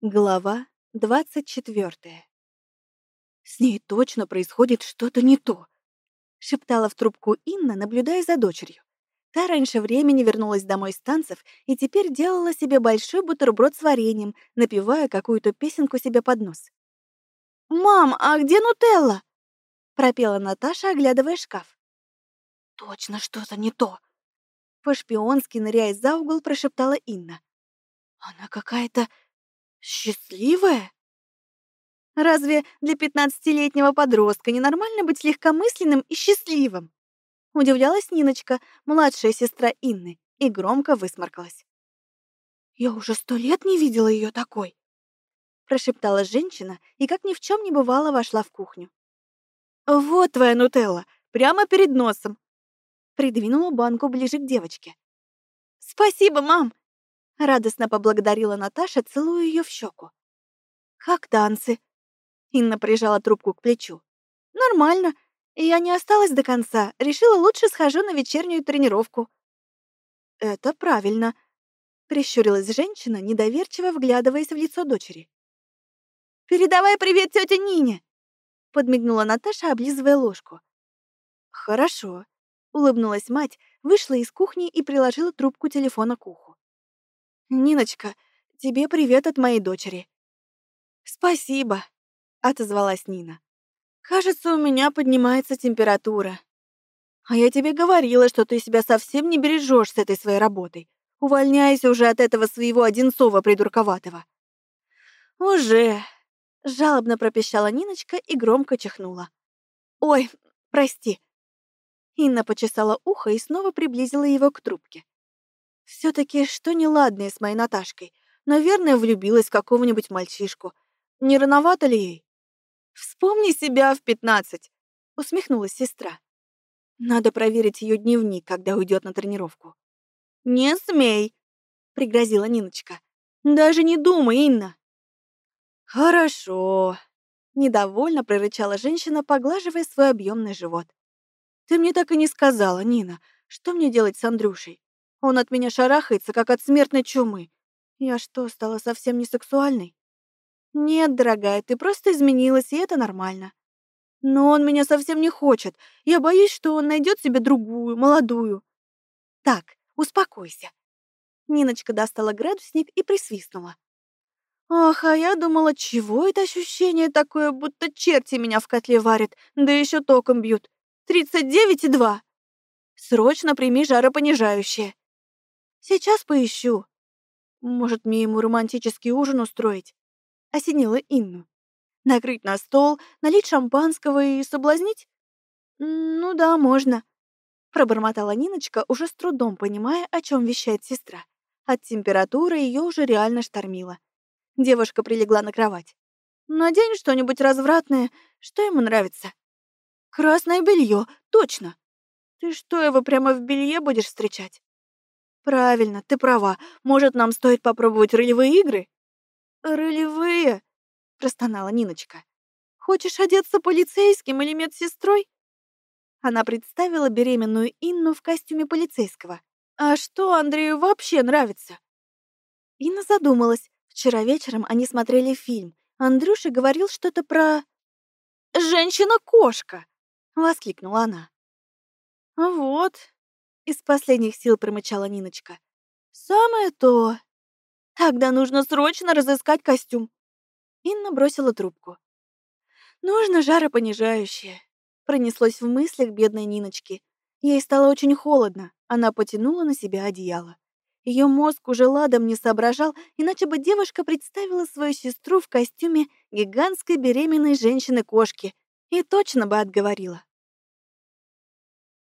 Глава 24. «С ней точно происходит что-то не то», — шептала в трубку Инна, наблюдая за дочерью. Та раньше времени вернулась домой с танцев и теперь делала себе большой бутерброд с вареньем, напевая какую-то песенку себе под нос. «Мам, а где Нутелла?» — пропела Наташа, оглядывая шкаф. «Точно что-то не то!» По-шпионски, ныряя за угол, прошептала Инна. «Она какая-то счастливая?» Разве для пятнадцатилетнего подростка ненормально быть легкомысленным и счастливым? Удивлялась Ниночка, младшая сестра Инны, и громко высморкалась. «Я уже сто лет не видела ее такой», прошептала женщина и, как ни в чем не бывало, вошла в кухню. «Вот твоя нутелла, прямо перед носом!» Придвинула банку ближе к девочке. «Спасибо, мам!» Радостно поблагодарила Наташа, целуя ее в щеку. «Как танцы?» Инна прижала трубку к плечу. «Нормально. Я не осталась до конца. Решила, лучше схожу на вечернюю тренировку». «Это правильно», — прищурилась женщина, недоверчиво вглядываясь в лицо дочери. «Передавай привет тете Нине!» — подмигнула Наташа, облизывая ложку. «Хорошо», — улыбнулась мать, вышла из кухни и приложила трубку телефона к уху. «Ниночка, тебе привет от моей дочери». «Спасибо», — отозвалась Нина. «Кажется, у меня поднимается температура. А я тебе говорила, что ты себя совсем не бережешь с этой своей работой. Увольняйся уже от этого своего Одинцова придурковатого». «Уже», Жалобно пропищала Ниночка и громко чихнула. «Ой, прости». Инна почесала ухо и снова приблизила его к трубке. Все таки что неладное с моей Наташкой? Наверное, влюбилась в какого-нибудь мальчишку. Не рановато ли ей? Вспомни себя в пятнадцать, усмехнулась сестра. Надо проверить ее дневник, когда уйдет на тренировку. Не смей, пригрозила Ниночка. Даже не думай, Инна. «Хорошо», — недовольно прорычала женщина, поглаживая свой объемный живот. «Ты мне так и не сказала, Нина, что мне делать с Андрюшей? Он от меня шарахается, как от смертной чумы. Я что, стала совсем не сексуальной?» «Нет, дорогая, ты просто изменилась, и это нормально. Но он меня совсем не хочет. Я боюсь, что он найдет себе другую, молодую. Так, успокойся». Ниночка достала градусник и присвистнула. Ах, а я думала, чего это ощущение такое, будто черти меня в котле варят, да еще током бьют. Тридцать девять и два. Срочно прими жаропонижающее. Сейчас поищу. Может, мне ему романтический ужин устроить? Осенила Инну. Накрыть на стол, налить шампанского и соблазнить? Ну да, можно. Пробормотала Ниночка, уже с трудом понимая, о чем вещает сестра. От температуры ее уже реально штормило. Девушка прилегла на кровать. «Надень что-нибудь развратное, что ему нравится». «Красное белье, точно!» «Ты что, его прямо в белье будешь встречать?» «Правильно, ты права. Может, нам стоит попробовать ролевые игры?» «Ролевые?» — простонала Ниночка. «Хочешь одеться полицейским или медсестрой?» Она представила беременную Инну в костюме полицейского. «А что Андрею вообще нравится?» Инна задумалась, Вчера вечером они смотрели фильм. Андрюша говорил что-то про... «Женщина-кошка!» — воскликнула она. «Вот», — из последних сил промычала Ниночка. «Самое то. Тогда нужно срочно разыскать костюм». Инна бросила трубку. «Нужно жаропонижающее», — пронеслось в мыслях бедной Ниночки. Ей стало очень холодно. Она потянула на себя одеяло. Ее мозг уже ладом не соображал, иначе бы девушка представила свою сестру в костюме гигантской беременной женщины-кошки и точно бы отговорила.